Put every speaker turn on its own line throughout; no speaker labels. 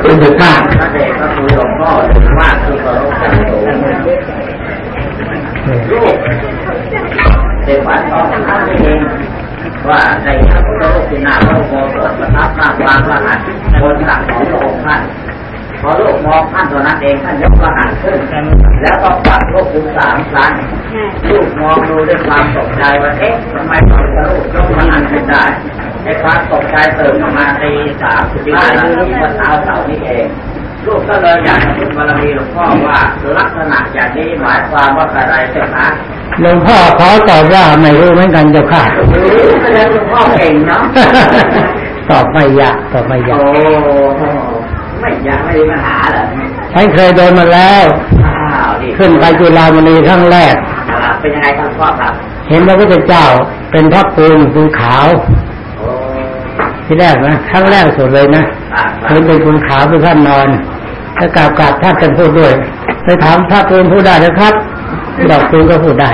เป็นเด็กมาก
พระเดชพระคุณหลวงพ่อถึงมากที่เคารพอย่างสูงลูกเด็กวัดสองท่านเองว่าในพระพุทธรูปที่หน้าพระโบสถประทับหน้าปางพระหัตถ์บนตักของพระองค์ท่านพอลูกมองท่านตัวนั้นเองท่านยกพระหัตถ์ขึ้นแล้วก็ปัดลูกถึงสามครั้งลูกมองดูด้วยความตกใจว่าเอ๊ะทำไมพระพุทธรูปยกพระหัตถ์ขึ้นได้ ในความตกใจเติมเข้ามาตีสามสิบห้านาทีวันเสาร์เสาร์นี้เองลูกก็เลยอยากจะพูดบารมีหลวงพ่อว่าลักษณะอย่างนี้หมายความว่าอะไรเจ้าคะ
หลวงพ่อขอตอบว่าไม่รู้เหมือนกันเจ้าค่ะ
แสดงหลวงพ่อเก่งเนาะ
ตอบไม่ยากตอบไม่ยา
โอ้
ก
ไม่อยากไม่มีปัญหาเหรอ
ฉันเคยโดนมาแล้ว
อ้าวนี่
ขึ้นไปจุฬามณีครั้งแรก
ครับเป็นยังไงครับพ่อครับ
เห็นพระพุทธเจ้าเป็นพระปูนปูนขาว
โอ้
ที่แรกนะครั้งแรกสุดเลยนะ
ครับค
เห็
รั
น
บ
เป็นปูนขาวเป็นท่านนอนแล้วกราบกราบท่านกันพูดด้วยไปถามพระปูนพูดได้นะครับดอกปูนก็พูดได้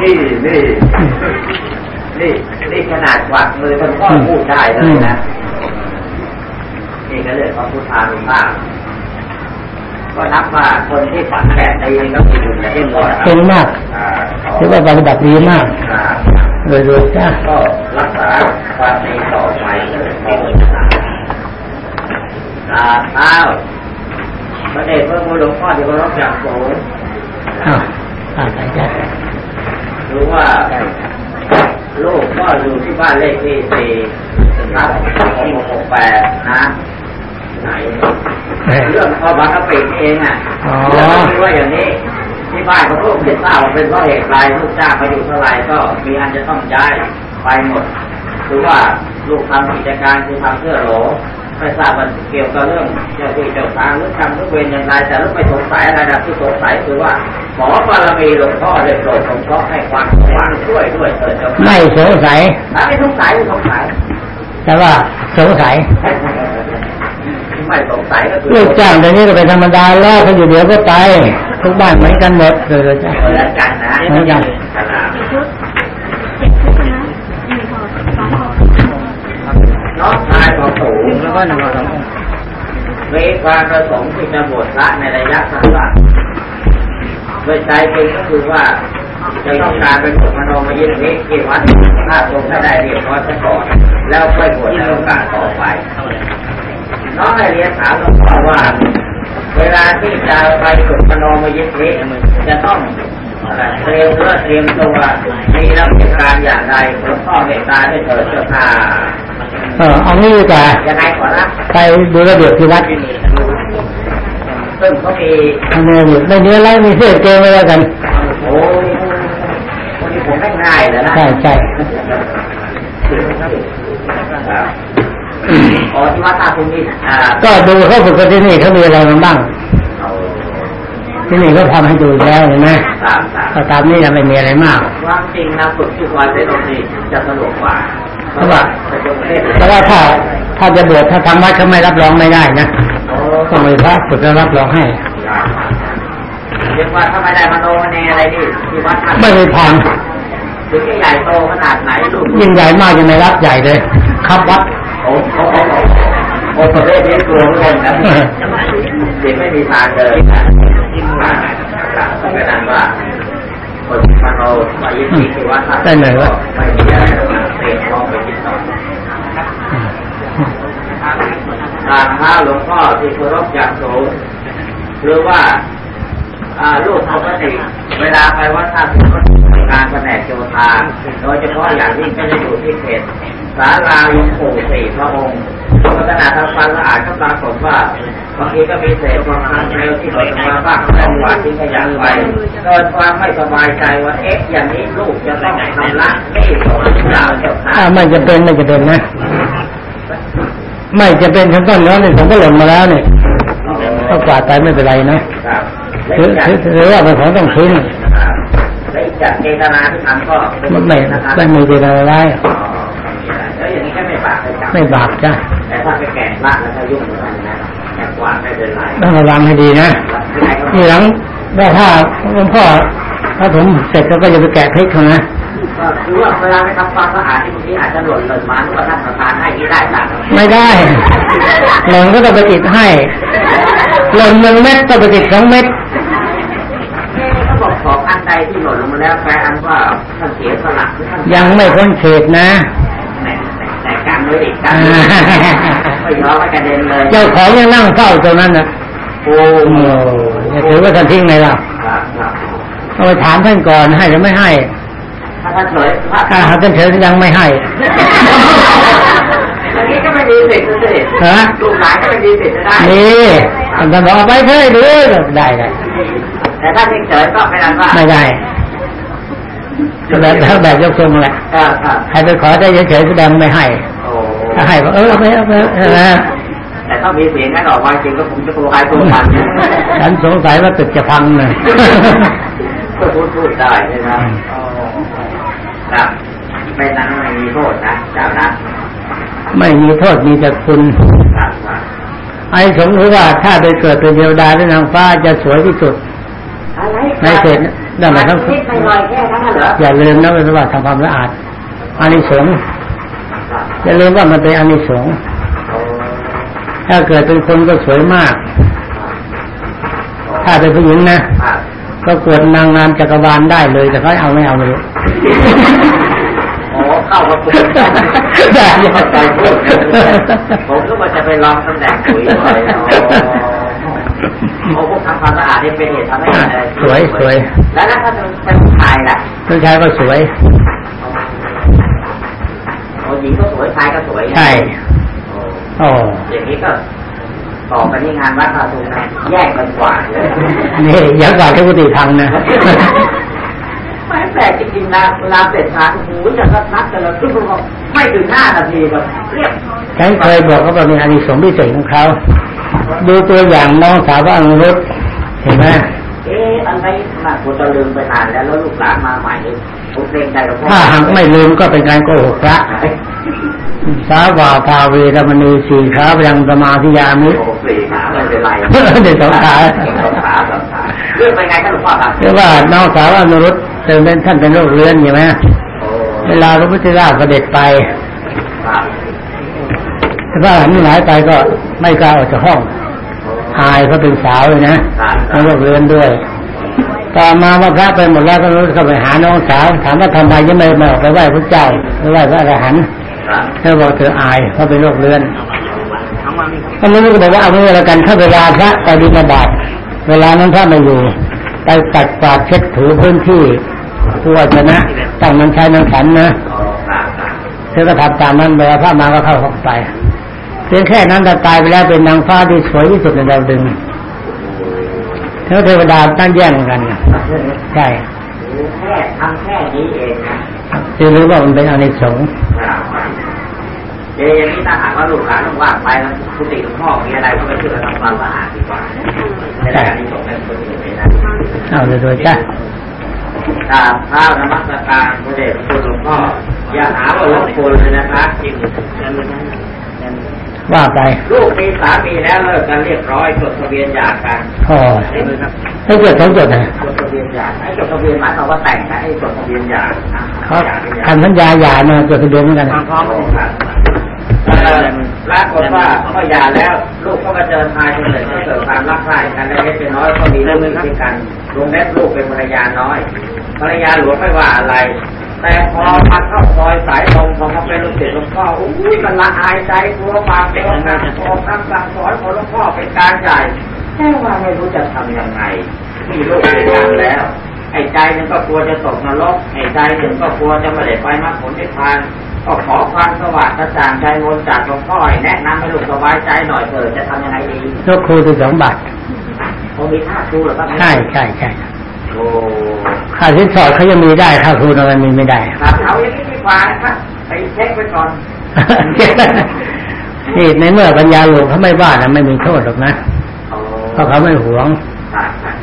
นี่นี่นี่นี่ขนาดกวักมือมันก็พูดได้เลยนะนี่ก็เลยพระพุทธานุภาพก็นับว่าคนที่ฝันแบบนี้ก็คือบุญและเรื่องก่อน
เก่งมาก
อ่า
ถือว่าปฏิบัติดีมาก
อ่า
โดยรวมจ้า
ก็รักษาความดีต่อไปเลยขอตาเท้าพระเดชพระคุณหลวงพ่อที่เคารพอย่างสูง
อ้าวอ่านไปจ้า
รู้ว่าลูกก็อยู่ที่บ้านเลขที่สี่ทับของหกแปดนะไหนเรื่องพ่อบางกะปิเองอะ
อ๋อ
แล้วก็คิดว่าอย่างนี้ ที่บ้านของลูกเห็นทราบว่าเป็นเพราะเหตุไรลูกจ้างมาอยู่เท่าไรก็มีอันจะต้องย้ายไปหมดหรือว่าลูกทำกิจการคือทำเพื่อโหลไม่ทราบว่าเกี่ยวกับเรื่องเจ้าที่เจ้าทางหรือทำหรือเวรอย่างไร แต่ลูกไม่สงสัยอะไรนะที่สงสัยคือว่าขอบารมีหลวงพ่อได้โปรดสงเคราะห์ให้ความสว่างช่วยด้วยเถิดเจ้าค่ะ
ไม่สงสัย
ถ้าไม่สงสัยไม่สงสัย
แต่ว่าสงสัย
ไม่สงสัยก็คือ
ลูกจ้างเดี๋ยวนี้ก็เป็นธรรมดาแล้วเขาอยู่เดี๋ยวก็ไป ทุกบ้านเหมือนกันหมดเลยจ้ะ
เหมือนกันนะ
เหมือนกัน
น้
อง
ชายของสูงแล้วก็นำมาสองมีความประสงค์ที่จะบวชพระในระยะสั้นๆโดยใจจริงก็คือว่าจะต้องการเป็นสุมโนมยิทธิที่วัดถ้าทรงถ้าได้เรียบร้อยซะก่อน แล้วค่อยบวชในโอกาสต่อไป น้องได้เรียนถามหลวงพ่อว่า เวลาที่จะไปฝึกมโนมยิทธิจะต้องเตรียมเพื่อเตรียมตัวมีรับประการอย่างไรหลวงพ่อเมตตาได้เถิดเจ้าค่ะ
เออเอางี้ดีกว่า
ยังไงขอรับ
ไปดูระเบียบที่วัด
ซึ่งเขามี
ทำไมอยู่ไม่มีอะไรมีเสื้อเกงไว้แล้วกัน
โอ้คนนี้ผมไม่ง่ายเลยนะ
ใช่ใช่
ครับ อ๋อที่วัดตาคุณนี่อ่า
ก็ดูเขาฝึกกันที่นี่เขามีอะไรมาบ้าง
เอา
ที่นี่เขาทำให้ดูแล้วเห็นไหม
ตามตาม
ก็ตามนี้นะไม่มีอะไรมาก
ความจริงนะฝึกทุกวันได้ตรงนี้จะสะดวกกว่า
เพราะว่า
แต่ตรงประเทศ
แต่ว่าถ้าถ้าจะบวชถ้าทำวัดเขาไม่รับรองไม่ได้นะ
โอ้
ต้องมีพระฝึกแล้วรับรองให้
เรียกว่าถ้าไม่ได้มโนมเนอะไรนี่ที่วัดท่าน
ไม่มีทาง
ถึงจะใหญ่โตขนาดไหนลูก
ยิ่งใหญ่มากยังไม่รับใหญ่เลย ครับวัด
โอ้โหโอ้โหโอ้ประเทศนี้กลัวเหมือนกันนะเด็กไม่มีทางเลยนะอ่าครับก็เป็นนั้นว่าคนมโนไปยึดที่วัดท่าน
ได้เลยว่า
ไม่มีอะไรเตรียมพร้อมไปคิดต่อทางพระหลวงพ่อที่เคารพอย่างสูงหรือว่าอ่าลูกปกติเวลาไปวัดท่าสุนงานแผนกโยธาโดยเฉพาะอย่างยิ่งก็จะอยู่ที่เขต ศาลาหลวงปู่สี่พระองค์ขณะทำความสะอาดก็ปรากฏว่าบางทีก็มีเศษความคันเร็วที่หล่นมาบ้างแล้ววาดทิ้งขยะไปเกิดความไม่สบายใจว่าเอ๊ะอย่างนี้ลูกจะต้องทำละนี่ของพระเจ้าเจ้าค่ะ
ถ้าไม่จะเป็นไม่จะเป็นนะ ไม่จะเป็นชั้นต้นแล้วเนี่ยผมก็หล่นมาแล้วเนี่ยก็กวาดไปไม่เป็นไรนะครับถือถือถือว่าเป็นของต้องทิ้ง
และอีกจากเจตนาที่ทำก็เป็น
ไม่
นะครับ
ไม่มีเจตนาร้าย
อ๋อแล้วอย่างนี้ก็ ไม่บาปเลยจ้ะ
ไม่บาปจ้ะ
แต่ถ้าไปแกะบ้านแล้วก็ยุ่งเหมือนกันนะแกะกวาดไม่เป็นไร
ต้องระวังให้ดีนะทีหลังว่าถ้าหลวงพ่อถ้าผมเสร็จแล้วก็จะไปแกะพริกเขานะ
ก็คือว่าเวลาไปทำความสะอาดที่บางทีอาจจะหล่นหล่นมาหรือว่าท่านประธานให้ที่ได้สั่ง
ไม่ได้หล่นก็ต้องไปติดให้หล่นหนึ่งเม็ดต้องไปติดสองเม็ด
เขาบอกของอันใดที่หล่นลงมาแล้วแปลอันว่าท่านเสียสละหรือท่าน
ยังไม่พ้นเขตนะ
แต่แต่แต่ การไว้อีกการไม่ยอมให้กระเด็นเลย
เจ้าของยังนั่งเฝ้าตรงนั้นนะ
โอ้
โอ้จะถือว่าท่านทิ้งไงล่ะ
ครับครับ
เอาไปถามท่านก่อนให้หรือไม่ให้
ถ้าท่านเฉยถ้า
ถ้าหากท่านเฉยยังไม่ให้
อย่างนี้ก็ไม่มีสิทธิ์สิ
ฮะ
ลูกหลานก็ไม่มีสิทธิ์จะได้
นี่ท่านบอกเอาไปเถอะดูได้ได้
แต่ถ้าเฉยก็ไม่ได้ว่า
ไม่ได้แบบแบบแบบยกทรงแหละ
เออครับ
ใครไปขอได้เฉยๆแสดงไม่ให้
โอ้
ถ้าให้ก็เออเอาไปเอาไปเออ
แต่ถ้ามีเสียงนั้นออกมาจริงก็คงจะโกหายตัวมัน
ฉันสงสัยว่าตึกจะพังนะ
ก็พูดพูดได้ใช่ไหมครับไม่นั้นไม่มีโทษนะเจ้านะ
ไม่มีโทษมีแต่คุณ
ครับครับ
ไอ้สมมติว่าถ้าไปเกิดเป็นเทวดาหรือนางฟ้าจะสวยที่สุด
อะไร
ในเศษนั่นหมายความ
คิดไปหน่อยแค่นั้นเหรอ
อย่าลืมนะว่าทำความสะอาดอานิสงส์
ครับ
อย่าลืมว่ามันเป็นอานิสงส์
โอ้
ถ้าเกิดเป็นคนก็สวยมาก ถ้าเป็นผู้หญิงนะ
ครับ
ก็กวดนางงามจักรวาลได้เลย แต่เขาเอาไม่เอาไม่รู้
โอ้เข้ามาปุ๊บ
ได้
ใจพูดผมก็ว่าจะไปลองตำแหน่งปุ๋ยเลยโอ้พวกทำความสะอาดนี่เป็นเหตุทำให้อะไร
สวยสวย
แล้วถ้าเป็นเป็นผู้ชายล่ะ
ผู้ชายก็สวย
โอ้ห ญิงก็สวยชายก็สวย
ใช่
โอ้
โอ
อย่างนี้ก็ต่อไปที่งานวัดพระทุนะแยกกันกว่าเนี่ย
ยักษ์กว่าเทวติพังนะ
ไม่แปลกจริงๆนะเวลาเสร็จงานโอ้จะก็นัดกันแล้วทุกคนบอไม่ถึงห้านาทีก็เรียบ
ฉันเคยบอกเขาว่ามีอานิสงส์พิเศษของเขาดูตัวอย่างน้องสาวว่าอังรุษเห็นไหม
เอ๊ะอันไหนน่าควรจะลืมไปนานแล้วแล้วลูกหลานมาใหม่ผมเกรงใจหลวงพ่อ
ถ้าหากไม่ลืมก็เป็นการโกหกพระ สาวาภาเวรมณีสีขาพยังสมาธิยามิ
โอ้สี่ขาไม่เป็นไร
เด็กสองขา
สองขาสองขาเรื่องเป็นไงครับหลวงพ่อครับ
เรียกว่าน้องสาวอนรุษเติมเป็นท่านเป็นโรคเรื้อนใช่ไหม
โอ้
เวลาพระพุทธเจ้าเสด็จไป
ครับ
พระหันหลายไปก็ไม่กล้าออกจากห้องอายเขาเป็นสาวเลยนะเป็นโรคเรื้อนด้วยต่อมาว่าพระไปหมดแล้วก็รู้เข้าไปหาน้องสาวถามว่าทำไมยังไม่มาออกไปไหว้พระเจ้าไปไหว้พระอรหันต์
ครับ
เธอบอกเธออายเพราะเป็นโรคเรื้อน
ทั้งวันนี้
ท่านนี้ก็บอกว่าเอาเวลากันถ้าเวลาพระไปบิณฑบาตเวลานั้นพระไม่อยู่ไปตัดกวาดเช็ดถูพื้นที่ตัวชนะตั้งมันใช้นันขันนะ
โอ้ครับครับ
เธอก็ทำตามนั้นเวลาพระมาก็เข้าห้องไปเพียงแค่นั้นแต่ตายไปแล้วเป็นนางฟ้าที่สวยที่สุดในดาวดึงเทวเทวดาตั้งแย่งกันนะใช่
แค่ทำแค่นี้เองนะ
จะรู้ว่ามันเป็นอานิสงส์
ครับเดี๋ยวอย่างนี้ถ้าหากว่าลูกหลานต้องว่างไปแล้วคุติหลวงพ่อมีอะไรก็ไปช่วยกันทำความสะอาดดีกว่าไม่ได้อันนี้ส่งให้คนอื่นไม่ได้
เอาเลยด้วยจ้ะ
กราบเท้านมัสการพระเดชพระคุณหลวงพ่ออย่าหาว่ารบกวนเลยนะครับจริง
ว่าไป
ลูกมีสามีแล้วเลิกกันเรียบร้อยจดทะเบียนหย่ากัน
โอ้
เห็นไหมครับ
ไม่เกิดสองจุดนะ
จดทะเบียนหย่าไอ้จดทะเบียนหมายความว่าแต่งนะไอ้จดทะเบียนหย่านะ
เขา
หย่าเป็นหย่า
ทำสัญญาหย่ามาจดทะเบียนเหมือนกัน
พร้อมกันเอ่อปรากฏว่าก็หย่าแล้ว ลูกก็มาเจอชายคนหนึ่งก็เกิดความรักใคร่กันและเล็กเป็นน้อยก็มีลูกมีด้วยกันรวมแม่ลูกเป็นภรรยาน้อยภรรยาหลวงไม่ว่าอะไร แต่พอมาเข้าซอยสายตรงพอมาเป็นลูกศิษย์หลวงพ่ออุ้ยมันละอายใจกลัวบาปกลัวกรรมกลัวคำสั่งสอนของหลวงพ่อเป็นการใหญ่แค่ว่าไม่รู้จะทำยังไงมีลูกเป็นกันแล้ว ไอ้ใจหนึ่งก็กลัวจะตกนรกไอ้ใจหนึ่งก็กลัวจะไม่ได้ไปมรรคผลนิพพานก็ขอความสว่างกระจ่างใจมนต์จากหลวงพ่อให้แนะนำให้ลูกสบายใจหน่อยเถิดจะทำยังไงดี
ยกครูที่สองบาท
ผมมีท่าครูเหรอครับ
ใช่ใช่ใช่
โอ้
ค่าสินสอดเขายังมีได้ค่าครูทำไมมีไม่ได้
ครับเอาอย่างนี้ดีกว่านะครับไปเช็คไว้ก่อน
นี่ในเมื่อปัญญาหลวงเขาไม่ว่านะไม่มีโทษหรอกนะ
โอ้
เพราะเขาไม่หวง
ครับครับ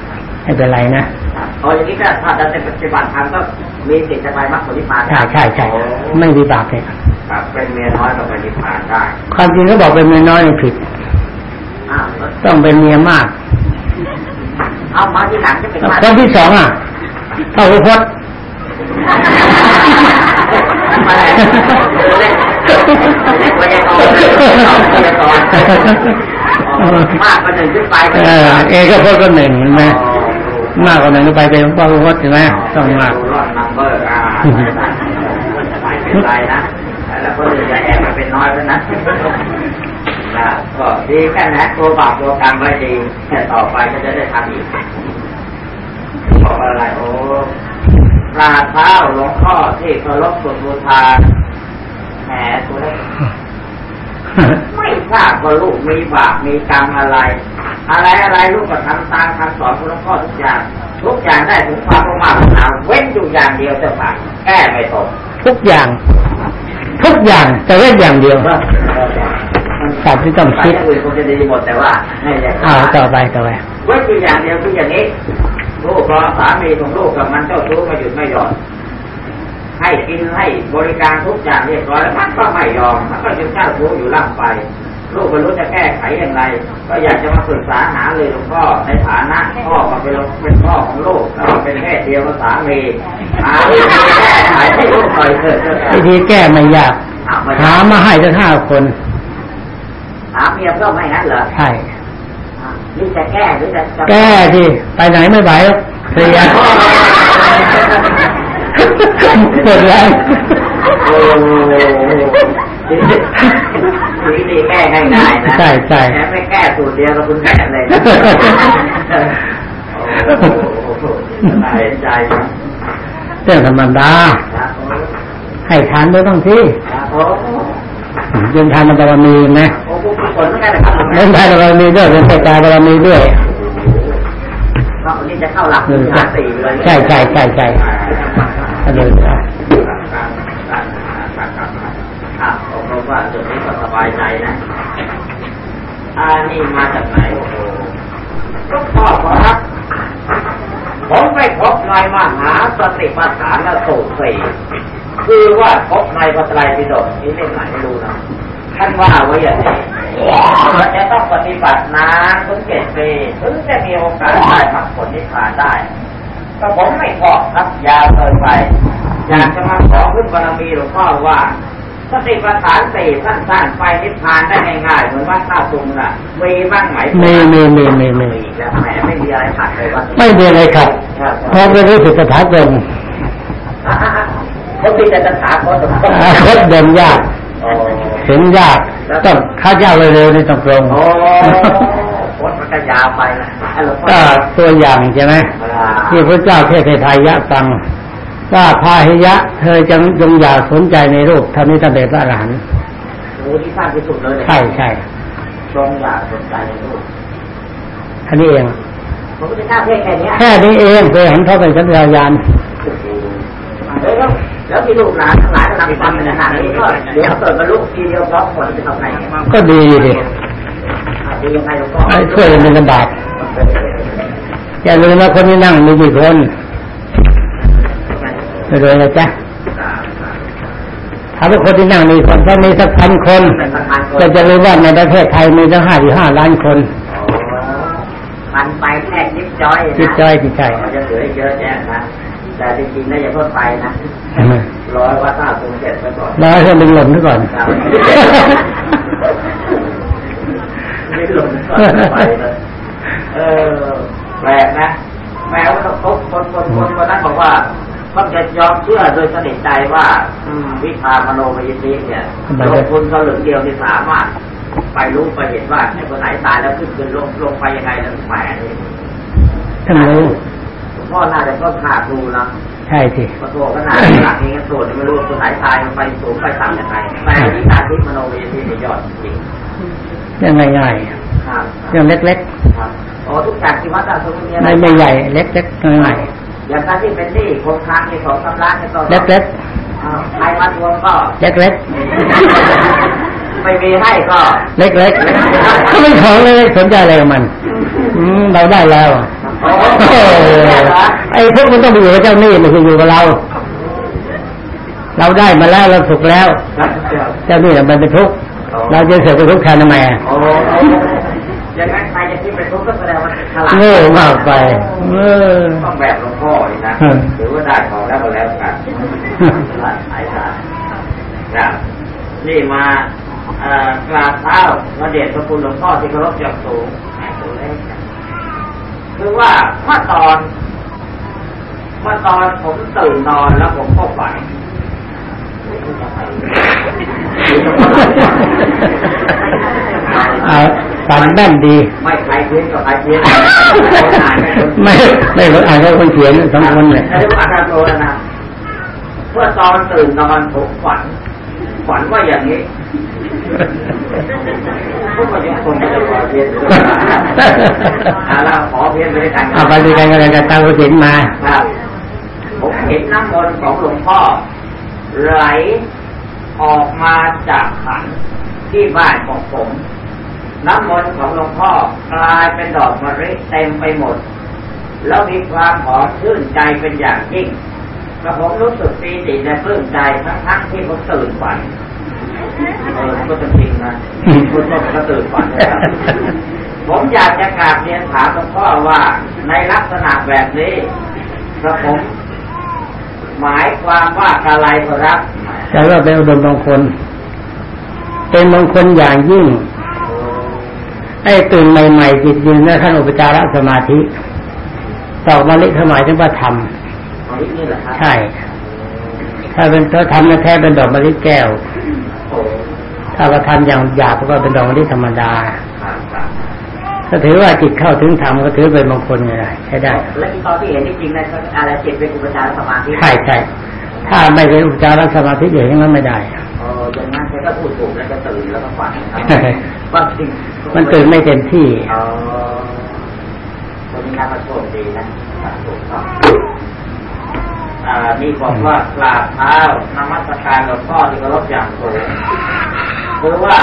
ไม่เป็นไรนะ
ครับเอาอย่างนี้ก็ถ้าจะเป็นปฏิบัติธรรมก็มีสิทธิ์จะไปมรรคผลนิพพาน
ใช่ใช่ใช่
โอ้
ไม่มีบาปเลย
ครับเป็นเมียน้อยก็ไปนิพพานได้
ความจริงเขาบอกเป็นเมียน้อยนี่ผิด
อ้าวแล้ว
ต้องเป็นเมียมาก
เอามาที่หลังจะเป็นว่า
คนที่สองอะ เข้าอุพจน์
มาเลยเล็กกว่าหนึ่งขึ้นไป
เอก็พจน์ก็หนึ่งเห็นไหมมากกว่าหนึ่งก็ไปเป็นพระพจน์ใช่ไหมต้องมาก
เบอร์อ่าไม่เป็นไรนะแล้วก็จะแอบมาเป็นน้อยแล้วนะก็ดีแค่นั้นตัวบาปตัวกรรมไว้ดีแค่ต่อไปก็จะได้ทำอีกอะไรโอ้ป ลาเท้าหลวงพ่อที่เคารพสุดบูชาแหมตัวเล็กไม่ทราบว่าลูกมีบาปมีกรรมอะไร อะไรอะไรลูกก็ทำตามคำสอนของหลวงพ่อทุกอย่าง ทุกอย่างได้ถึงความประมาทนาเว้นอยู่อย่างเดียวเจ้าค่ะแก้ไม่ตก
ทุกอย่าง ทุกอย่างแต่เว้นอย่างเดียวสัตว์ที่ต้องคิด
ไปย่างอื่นคงจะดีหมดแต่ว่าให้แยก
อ้าวต่อไปต่อไป
เว้นอยู่อย่างเดียวคืออย่างนี้ ลูกรอสามีของลูกกับมันเจ้าชู้ไม่หยุดไม่หย่อนให้กินให้บริการทุกอย่างเรียบร้อยแล้วมันก็ไม่ยอมมันก็ยังเจ้าชู้อยู่ล่ำไปลูกไม่รู้จะแก้ไขอย่างไร ก็อยากจะมาปรึกษาหาเลยหลวงพ่อในฐานะพ่อมาเป็นเป็นพ่อของลูกแล้วก็เป็นเพศเดียวกับสามีหาวิธีแก้ไขให้ลูกหน่อยเถิดเถิด
วิธีแก้ไม่ยาก
อ้าวไม่
หามาให้ทั้งห้าคน
หาเมียก็ไม่งั้นเหรอ
ใช่
อะ หรือจะแก้หรือจะจะ
แก้ที่ไปไหนไม่ไหวหรอกเคลียร์หมดแล้ว
โอ้โหวิธีแก้ง่ายๆนะ
ใช่ใช่
แถมไม่แก้สูตรเดียวกับคุณแม่เลยนะโอ้โหน่าเห็นใจนะ
เรื่องธรรมดา
ครับ
ให้ทานด้วยต้องที่
ครับผม
เป็นทานบารมีนะ
โอ้โหกุศลเหมือนกันนะครับ
เป็นทานบารมีด้วยเป็นสกายบารมีด้วย
ก็วันนี้จะเข้าหลัก
เออ
หลักสี่เลย
ใช่ใช่ใช่ใช่ก็เลยว่า
ครับผมรู้ว่าจุดนี้ก็สบายใจนะอ่านี่มาจากไหนโอ้โหลูกพ่อครับผมไปพบในมหาสติปัฏฐานสูตรสี่คือว่าพบในพระไตรปิฎกนี่เล่มไหนไม่รู้นะท่านว่าไว้อย่างนี้ มันจะต้องปฏิบัตินานถึงเจ็ดปีถึงจะมีโอกาสได้มรรคผลนิพพานได้ก็ผมไม่พอครับยาวเกินไป อยากจะมาขอขึ้นบารมีหลวงพ่อว่าสติปัฏฐานสี่สั้นๆไปนิพพานได้ง่ายๆเหมือนว่าข้าวตุงน่ะมีบ้างไหม
มีมีมีมีมี
มีแล้วแหมไม่มีอะไรขัดเลยว่า
ไม่มีอะไรครับ
ครับ
เพราะเป็นรู้สึกสถาคต
เขาติดแต่สถาคต
อาคตเดินยาก
โอ้
เห็นยาก ต้องข้าเจ้าเร็วๆนี่ต้องตรง
โหโคตรมันก็ยาวไปนะไอ้หลวงพ่อ
ก็ตัวอย่างใช่ไหมที่พระเจ้าเทศให้ทายะฟังว่าพาหิยะ เธอจงจงอย่าสนใจในรูปเท่านี้ตั้งแต่พระอรหันต์
โอ้ที่สร้างที่สุดเลย
ใช่ใช่
ทรงอยากสนใจในรูป
อันนี้เอง
ผมก็จะกล้าเทศแค่เนี้ย
แค่นี้เองเคยเห็นเขาเป็นสัญญาญาณ
แล้วแล้วมีลูกหลานทั้งหลายกำลังฟังในขณะนี้ก็เดี๋ยวเกิดบรรลุทีเดียวพร้อมหมดจะทำไง
ก็ดีดิ
ดียังไงหลวงพ่อ
ไอ้ช่วยกันเป็นลำบากอย่าลืมว่าคนที่นั่งมีกี่คนไม่เลยนะจ๊ะถ้าเป็นคนที่นั่งมีคนถ้ามีสักพันคน
เป็นประธานคน
ก็จะรู้ว่าในประเทศไทยมีตั้งห้าห้าล้านคน
พันไปแค่ยิบจอยนะ
จิตใจจิตใจ
มันจะเหลือเยอะแยะนะ แต่จริงๆน่าจะเพิ่มไปนะร้อยว่าถ้าคงเสร็จไปก่อน
แล้วให้ดึงหล่นซะก่อน
ครับไม่หล่นก่อนไปเลยเออแปลกนะแม้ว่าคนคนคนคนคนนั้นบอกว่าเขาจะยอมเชื่อโดยสนิทใจว่าอืมวิชามโนมยิทธิเนี่ยลงทุนสลึงเดียวที่สามารถ ไปรู้ไปเห็นว่าไอ้คนไหนตายแล้วขึ้นขึ้นลงลงไปยังไงนั่นแหมนี่
ท่านรู้
หลวง พ่อน่าจะต้องขาดดูนะ
ใช่สิ
พระโทขนาดหลักนี้ก็ตรวจไม่รู้ว่าคนไหนตายมันไปสูงไปต่ำยังไงแต่วิชาที่มโนมยิทธินี่ยอดจริง
เรื่องง่าย
ครับ
ๆเรื่องเล็ก
ครับโอ้ทุกอย่างที่วัดต่างๆมี
ๆ
อะไร
ไม่ไม่ใหญ่เล็กๆง่าย
อย่างการที่เป็นหนี้โครงค้างในสองสามล้านในตอน
ๆเล็ก
อ้าวใครมาทวงก็
ๆเล็ก
ไม่มีให้ก็
ๆเล็กๆก็ไม่ของเล็กๆสนใจอะไรกับมัน อืมเราได้แล้ว
โอ้
โอ้โห ไอ้พวกมันต้องไปอยู่กับเจ้าหนี้ไม่ใช่อยู่กับเรา เราได้มาแล้วเราสุขแล้ว เจ้าหนี้น่ะมันเป็นทุกข์เราจะเสียไปทุกข์แทนทำไมอะ
โอ้อย่างนั้นใครจะคิดเป็นทุกข์ก็แสดงว่าฉลาด
โง่มากไปเออ
ต้องแบบหลวงพ่ออีกนะ
อืม
ถือว่าได้ของแล้วก็แล้วกันครับนี่มาเอ่อกราบเท้าพระเดชพระคุณหลวงพ่อที่เคารพอย่างสูงแหม่ตัวเล็กนะ คือว่าเมื่อตอนเมื่อตอนผมตื่นนอนแล้วผมก็ฝัน
เอาฝันแม่นดี
ไม่ใครเพี้ยนกับใครเพี้ยน
ไม่ไม่รู้อ่านก็คนเขียนสองคนเลย
ไม่รู้อาการโทนะเมื่อตอนตื่นนอนผมฝันฝันว่าอย่างนี้พวกมันยังคงจะขอ เพี้ยนอาเราขอเพี้ยนไปด้วยกัน
เอาไปด้วยกันก็เลยจะตามกสินมา
ครับผมเห็นน้ำมนต์ของหลวงพ่อไหลออกมาจากขันที่บ้านของผม น้ำมนต์ของหลวงพ่อกลายเป็นดอกมะลิเต็มไปหมด แล้วมีความหอมชื่นใจเป็นอย่างยิ่งกระผมรู้สึกปีติและปลื้มใจทั้งๆที่ผมตื่นฝันเออมัน ก็จะจริงนะคุณต้องก็ตื่นฝันนะครับผมอยากจะกราบเรียนถามหลวงพ่อว่าในลักษณะแบบนี้กระผมหมายความว่าอะไรครับ
แต่ว่าเป็นอุดมมงคล เป็นมงคลอย่างยิ่งไอ้ตื่นใหม่ๆจิตยืนในขั้นอุปจารสมาธิดอกมะลิสมัยถึงว่าท
ของที่นี่เหรอครับำ
ใช่ ถ้าเป็นถ้าทำแท้เป็นดอกมะลิแก้ว
โอ้
ถ้าเราทำอย่างหยาบก็เป็นดอกมะลิธรรมดา
ครับครับ
ก็ถือว่าจิตเข้าถึงธรรมก็ถือเป็นมงคลไงล่ะใช้ได้
และที่ตอนที่เห็นที่จริงนะอะไรจิตเป็นอุปจารสมาธิ
ใช่ใช่ถ้าไม่เป็นอุปจารสมาธิอย่างนั้นไม่ได้
เอออย่างนั้นแกก็พูดถูกแล้วจะตื่นแล้วก็ฝันครับว่าจริง
มันตื่นไม่เต็มที่
เออคนนี้น่ามาโชคดีนะถูกต้องอ่านี่บอกว่ากราบเท้านมัสการหลวงพ่อที่เคารพอย่างสูง คือว่า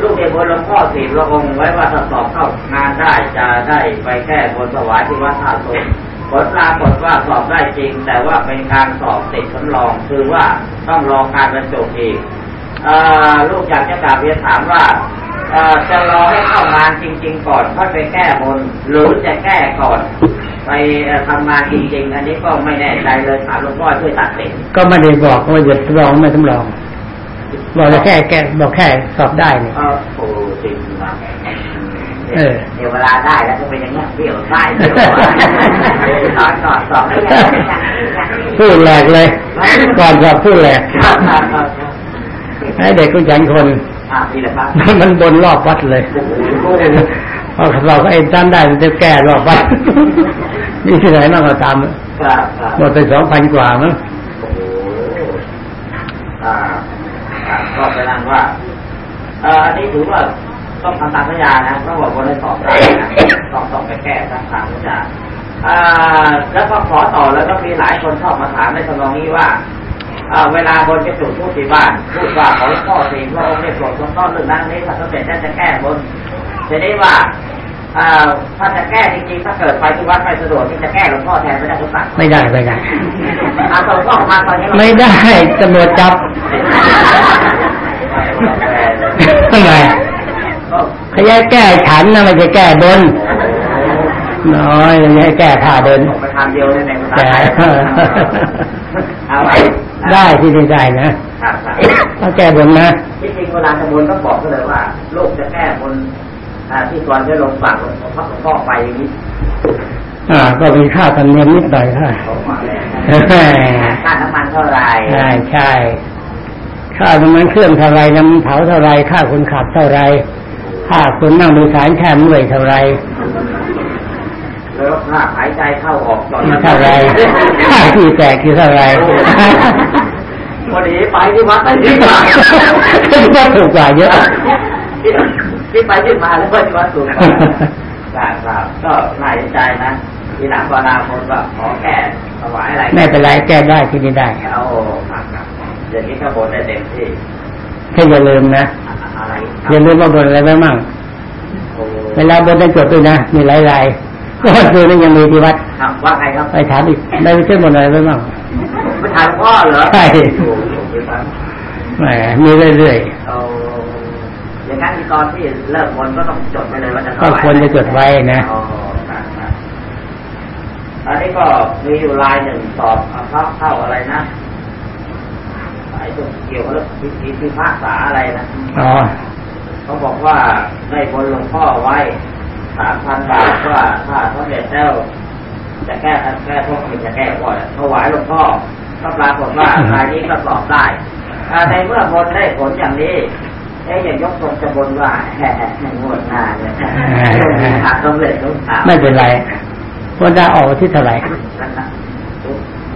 ลูกเอกบนหลวงพ่อสี่พระองค์ไว้ว่าถ้าสอบเข้างานได้จะได้ไปแก้บนถวายที่วัดท่าตูมผลปรากฏว่าสอบได้จริง แต่ว่าเป็นการสอบติดทดลองคือว่าต้องรอการบรรจุอีกลูกอยากจะกราบเรียนถามว่าจะรอให้เข้างานจริง ๆ ก่อนค่อยไปแก้บนหรือจะแก้ก่อน ไปเอ่อทำงานจริง ๆ อันนี้ก็ไม่แน่ใจเลยถามหลวงพ่อช่วยตัดสิน
ก็ไม่ได้บอกว่าหยุดลองไม่ทดลอง บอกแค่แก้บอกแค่สอบได้เนี่ย
เออโอ้จริงมาก
เออ
เดี๋ยวเวลาได้แล้วจะเป็นอย่างเงี้ยเดี่ยวได้เดี่ยวตอนก่อนสอบไม่ได้
พูดแหลกเลยก่อนสอบพูดแหลกให้เด็กกุญแจคน
อ่าพี่ละครับ
มันบนรอบวัดเลยพอเราก็เอ็นตั้ได้มันจะแก้รอบวัดนี่ที่ไหนมากกว่าตาม
ครับครับ
หมดไปสองพันกว่ามั้ง
โอ้โหอ่าอ่าก็แสดง ว่าเอ่ออันนี้ถือว่าต้องทำตามสัญญานะเพราะว่าคนได้สอบได้นะต้องต้องไปแก้ตามทางสัญญาอ่าแล้วก็ขอต่อแล้วก็มีหลายคนชอบมาถามในทำนองนี้ว่าอ่าเวลาบนจะจุดทูปที่บ้านพูดว่าขอหลวงพ่อสี่พระองค์ได้โปรดทรงต้อนเรื่องนั้นนี้ถ้าสำเร็จได้จะแก้บนจะได้ว่าอ่าถ้าจะแก้จริงๆถ้าเกิดไปที่วัดไม่สะดวกที่จะแก้หลวงพ่อแทนไม่ได้ทุกสั่ง
ไม่ได้ไม่ได้
อาตรงก็มาตอนนี้
ไม่ได้ตำรวจจับ ทำไมเขาจะแก้ฉันนะไม่ใช่แก้บนน้อยไม่ให้แก้ท่าเดิน
ไปทำเดียวในในภาษา
แต่
ไทยเอาไว้
ได้ที่นี่ได้นะ
ครับครับ
ต้องแก้บนนะ
ที่จริงเวลาจะบนต้องบอกเขาเลยว่าลูกจะแก้บนอ่าที่ตอนจะลงปากหลวงพ่อหลวงพ่อไปอย่างนี้
อ่า ก็มีค่าธรรมเนียมนิดหน่อยค่ะ
ลงมาแล้วค่าน้ำมันเท่าไหร่
ใช่ใช่ ค่าน้ำมันเครื่องเท่าไรน้ำมันเผาเท่าไรค่าคนขับเท่าไรค่าคนนั่งโดยสารแค่เมื่อยเท่าไร
แล้วค่าหายใจเข้าออกตอนนั้น
เท่าไรค่าที่แตกคือเท่าไร
พอดีไปที่วัดได้ดีกว่า
ก็ถูกกว่าเยอะ
ที่ที่ไปที่มาแล้วก็ที่วัดสูงกว่าครับครับก็น่าเห็นใจนะทีหลังเวลาคนก็ขอแก้ถวายอะไร
ไม่เป็นไรแก้ได้ที่นี่ได้
เอาครับครับ อย่างนี้ก็บนได้เต็มที่
แค่อย่าลืมนะ
อะไรค
อย่า
รับ
ลืมว่าบนอะไรไว้มั่ง
โอ้
เวลาบนต้องจดด้วยนะ มีหลายรายก็คือนี่ยังมีที่วัด
ครับว่าไงครับ
ไปถามอีกได้ไปเชื่อบนอะไรไว้บ้าง
ไปถามพ่อเหรอ
ใช่
โอ้โหครับ
แหมมีเรื่อย
เอาอย่างนั้นตอนที่เลิกบนก็ต้องจดไปเลยว่าจะ
ๆก็ควรจะจดไว้นะ
อ๋อครับครับอันนี้ก็มีอยู่ลายหนึ่งสอบเอาเข้าเข้าอะไรนะ ไอ้ตัวเกี่ยวกับเรื่องพิธีพิพากษาอะไรนะ
อ๋อ
เขาบอกว่าได้บนหลวงพ่อไว้สามพันบาทว่าถ้าเขาเด็จแล้วจะแก้แก้โทษจะแก้ก่อนถวายหลวงพ่อก็ปรากฏว่ารายนี้ก็สอบได้อ่าในเมื่อบนได้ผลอย่างนี้เอ๊ะอย่างยกตรงจะบนว่าแหมงวดหน้าเนี่ยขาดสำเร็จต้องถาม
ไม่เป็นไรวันดาออกวันที่เท่าไหร่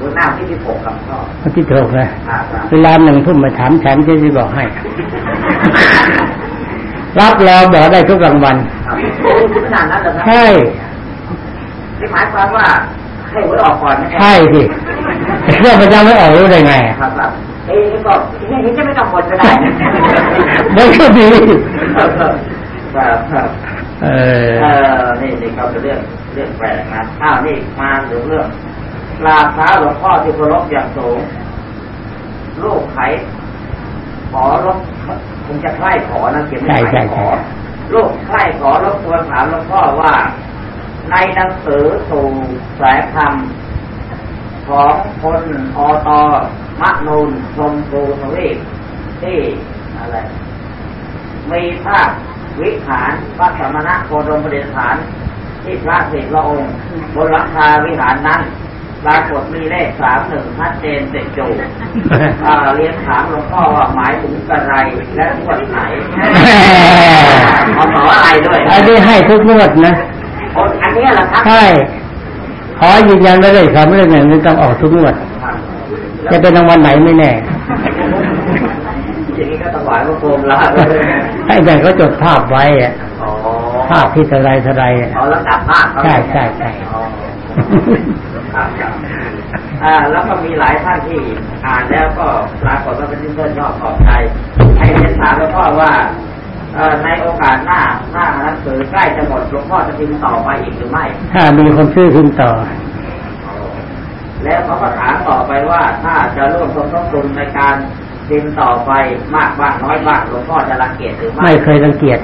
นั่นนะดูหน้าที่ที่หกกับพ่อ
วันที่หกนะ
ครับ
เวลาหนึ่งทุ่มมาถามฉันจะจะบอกให้ รับรองบอกได้ทุกรางวัล
ครับขนาดนั้นเลยครับ
ใช่
ที่หมายความว่าให้หวยออกก่อนนะ
ใช่สิเรื่องมันยังไม่ออกรู้ได้ไง
ครับครับเอ้ยก็อย่างนี้จะไม่ต้องกดก็ได้
เดี๋ยวก็ดี
ครับครับครับ
เออ
เออนี่นี่เขาเป็นเรื่องเรื่องแปลกนะอ้าวนี่มาถึงเรื่อง กราบเท้าหลวงพ่อที่เคารพอย่างสูงลูกไขขอรบคงจะใคร่ขอนะเขียนไม่
ใช่ใช่
ข
ใช่
อลูกใคร่ขอรบกวนถามหลวงพ่อว่า ในหนังสือสู่สายธรรมของคนอตมะนูนชมพูทวีปที่อะไรมีภาพวิหารพระสมณะโคดมประดิษฐานที่พระสิบละองค์บนหลังคาวิหารนั้น ปรากฏมีเลขสามหนึ่งชัดเจนเสร็จจูอ่าเรียนถามหลวงพ่อว่าหมายถึงอะไรและงวดไหนเอาขออะไรด้วย
อันนี้ให้ทุกงวดนะ
คนอันนี้แหละครับ
ใช่ขอยืนยันได้เลยครับเรื่องอย่างนี้ต้องออกทุกงวด จะเป็นรางวัลไหนไม่แน่
อย่างนี้ก็ถวายพระโคมละ
ให้แต่เขาจดภาพไว้อะ
อ๋อ
ภาพที่เท่าไรเท่าไรอะ
เอาแล้วกลับภาพเขา
ใช่ใช่ใช่
อ๋อครับครับอ่าแล้วก็มีหลายท่านที่อ่านแล้วก็ปรากฏว่าเป็นที่เพื่อนชอบขอบใจให้เรียนถามหลวงพ่อว่าเอ่อในโอกาสหน้าถ้าหนังสือใกล้จะหมดหลวงพ่อจะพิมพ์ต่อไปอีกหรือไม่
ถ้ามีคนซื้อขึ้นต่อ
แล้วเขาก็ถามต่อไปว่าถ้าจะร่วมสมทบทุนในการพิมพ์ต่อไปมากบ้างน้อยบ้างหลวงพ่อจะรังเกียจหรือไม่
ไม่เคยรังเกียจ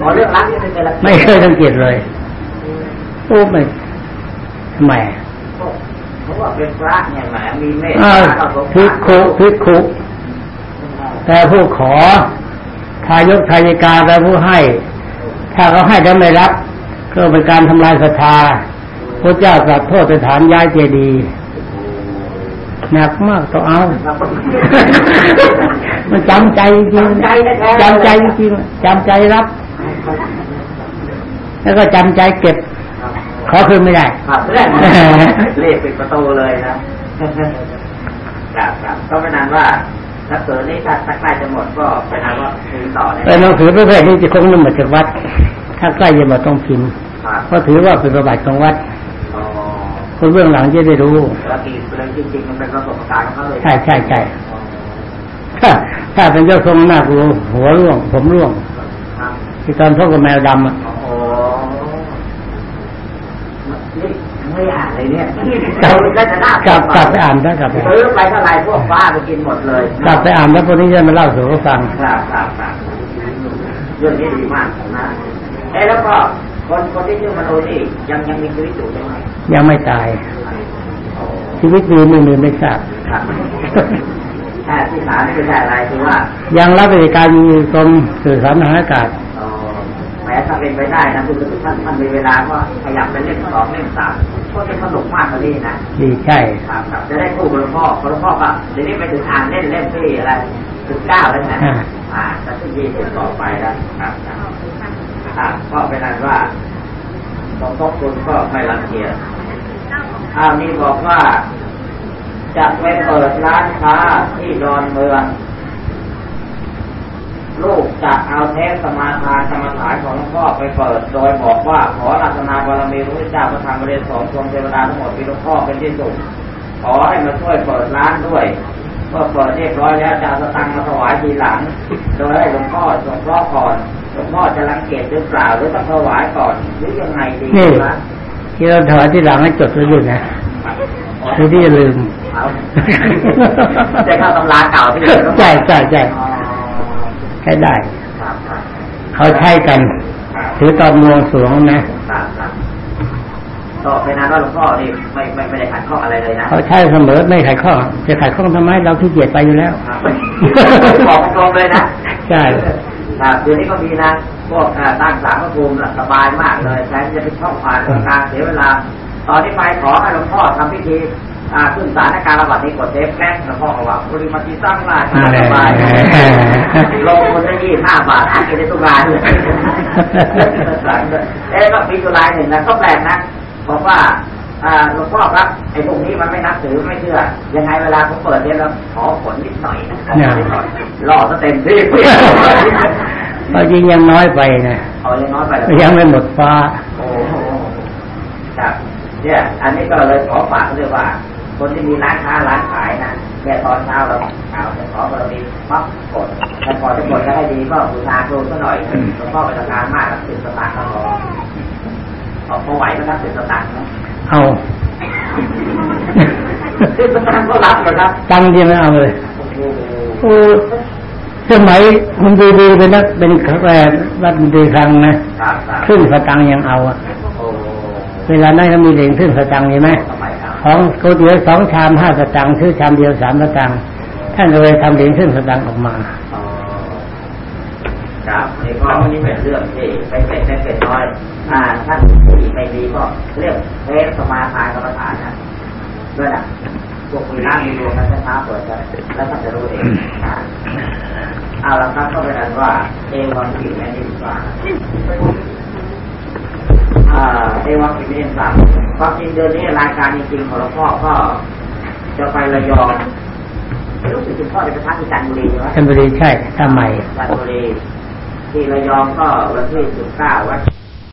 ขอเรื่องรักนี่ไม่เคยรังเกียจ
ไม่เคยรังเกียจเลยโอ้ไม่ ทำไม
เพราะว่าเป็นพระเนี่ยแหมมีเมต
อ้า
ตาวต่อสง
พิก
สาร
คุพิกคุแต่ผู้ขอทายกทายิกาแต่ผู้ให้ ถ้าเขาให้แล้วไม่รับ ก็เป็นการทำลายศรัทธาพระเจ้าตรัสโทษสถานย้ายเจดีย์หนักมากต้องเอา มันจำใจจริงๆจำใจจริงๆจำใจรับ แล้วก็จำใจเก็บ ขอคืนไม่ได้
ครับเรื่องเรียกปิดประตูเลยนะครับครับก็เป็นนั้นว่าหนังสือนี้ถ้าถ้าใกล้จะหมดก็เป็นนั้นว่าพิมพ์ต่อเลย
แต่หนังสือประเภทนี้จะคงนำมาจากวัด ถ้าใกล้จะมาต้องพิมพ์
ครับ
เพราะถือว่าเป็นประวัติของวัด
อ๋อ
คนเบื้องหลังจะได้รู้
แล้วทีเรื่องจริงๆมันเป็นประสบการณ์ของเขาเลย
ใช่ใช่ใช่
อ๋อ
ถ้าถ้าเป็นเจ้าทรงหน้ากลัวหัวร่วง ผมร่วง
ครับ
ที่ตอนพบกับแมวดำอะ
โอ้นี่ ไม่อ่านเลยเนี่ย
กลับ
ก็จะน่าก
ลับกลับไปอ่านได้กลับไป
ซื้อไปเท่าไหร่พวกฟ้าไปกินหมดเลย
กลับไปอ่านแล้วพวกนี้จะมาเล่าสู่เขาฟัง
ครับครับครับเรื่องนี้ดีมากนะเอ้แล้วก็คนคนที่ชื่อมโนนี่ยังยังมีชีวิตอยู่ใช่ไหม
ยังไม่ตาย
โอ้
ชีวิตดีไม่มีไม่ทราบ
ครับแค่ที่ฐานคือแค่อะไรคือว่า
ยังรับราชการอยู่กรมสื่อสารทางอากาศ
เอ่อ แม้ถ้าเป็นไปได้นะคุณท่านท่านมีเวลาก็ขยับไปเล่นสองเล่นสามก็จะสนุกมากกว่านี้นะ
ดีใช่
ครับครับจะได้คู่กับหลวงพ่อเพราะหลวงพ่อก็เดี๋ยวนี้ไปถึงอ่านเล่นเล่นที่อะไรถึงเก้าแล้วนะ
อ่า
อ่าจะที่ยี่สิบต่อไปแล้วครับครับอ่าก็เป็นนั้นว่าสมทบทุนก็ไม่รังเกียจอ้าวนี่บอกว่าจะไปเปิดร้านค้าที่ดอนเมือง ลูกจะเอาเทปสมาทานกรรมฐานของหลวงพ่อไปเปิด โดยบอกว่าขอรัตนาบารมีพระพุทธเจ้าประทานบริสองทรงเทวดาทั้งหมดมีหลวงพ่อเป็นที่สุดขอให้มาช่วยเปิดร้านด้วยเมื่อเปิดเรียบร้อยแล้วจะเอาสตังค์มาถวายทีหลัง โดยให้หลวงพ่อสงเคราะห์ก่อนหลวงพ่อจะรังเกียจหรือเปล่าหรือต้องถวายก่อนหรือยังไงดี
นี่
ครับ
ที่เราถอยที่หลังให้จดไว้ด้วยนะไม่ที่จะลืม
เอาจะเข้าตำราเก่าที่
ใช่ใช่ใช่
อ๋อ
ใช้ได้
ครับครับ
เขาใช้กันถือตอนมวงสรวงนะ
ครับครับก็เป็นนั้นว่าหลวงพ่อนี่ไม่ไม่ไม่ได้ขัดข้องอะไรเลยนะ
เขาใช่เสมอไม่ขัดข้องจะขัดข้องทำไมเราขี้เกียจไปอยู่แล้ว
ครับบอกตรงๆเลยนะ
ใช่
ครับเดี๋ยวนี้ก็มีนะพวกเอ่อตั้งสารพระภูมิน่ะสบายมากเลยแทนที่จะไปช่องผ่านกลางเสียเวลา ตอนนี้ไปขอให้หลวงพ่อทำพิธี อ่าขึ้นศาลในการระบาดนี้กดเทปแก๊สหลวงพ่อบอกว่าบริมาตีสร้างราชสบายลงคนละยี่ห้าบาทอ่านกันได้ทุกรายเลยเอ๊ะก็มีจุลายหนึ่งนะก็แปลกนะบอกว่าอ่าหลวงพ่อครับไอ้พวกนี้มันไม่นับถือไม่เชื่อ ยังไงเวลาผมเปิดเนี่ยแล้วขอผลนิดหน่อยนะขอผลนิดหน่อยรอซะเต็มที่
ก็ยิงยังน้อยไปนะ
เอายังน้อยไปแล้ว
ยังไม่หมดฟ้า
โอ้โหครับเนี่ยอันนี้ก็เลยขอฝากเรียกว่า คนที่มีร้านค้าร้านขายนะเนี่ยตอนเช้าเราเอาแต่ขอบารมีปั๊บกดแต่ก่อนจะกดจะให้ดีก็บูชาครูซะหน่อยหลวงพ่อไปทำงานมากครับสิบสตางค์ก็พอเอาพอไหวไหมครับสิบสตางค์นะ
เอา
สิบสตางค์ก็รับเลยครับ
ตังค์ที่ไม่เอาเลย
โอ้โห
โอ้สมัยมันดีๆเป็นนักเป็นแกรวัดดนตรีครั้งนะครับ
ครับ
ครึ่งสตังค์ยังเอาอะ
โอ้
เวลานั้นก็มีเหรียญครึ่งสตังค์ใช่ไหม
สมัยครับ
ของก๋วยเตี๋ยวสองชามห้าสตังค์ซื้อชามเดียวสามสตังค์ท่านเลยทำเหรียญครึ่งสตังค์ออกมา
ครับนี่ก็นี่เป็นเรื่องที่เป็นเป็นเป็นเป็นน้อย อ่าท่านที่ไม่ดีก็เรียกเทสสมาทานกรรมฐานนะด้วยนะพวกมีน้ำมีรวมกันช้าๆเปิดกันแล้วท่านจะรู้เองนะเอาละครับก็เป็นอันว่า เอวังกินแม่นี่ดีกว่า อ่าเอวังกินนี่ครับความจริงเดือนนี้รายการจริงๆของหลวงพ่อก็จะไประยองรู้สึกคุณพ่อจะไปพักที่จันทบุรีใช่ไหม
ท่านบุรีใช่ถ้าใหม่
จันทบุรีที่ระยองก็วันที่สิบเก้าวัด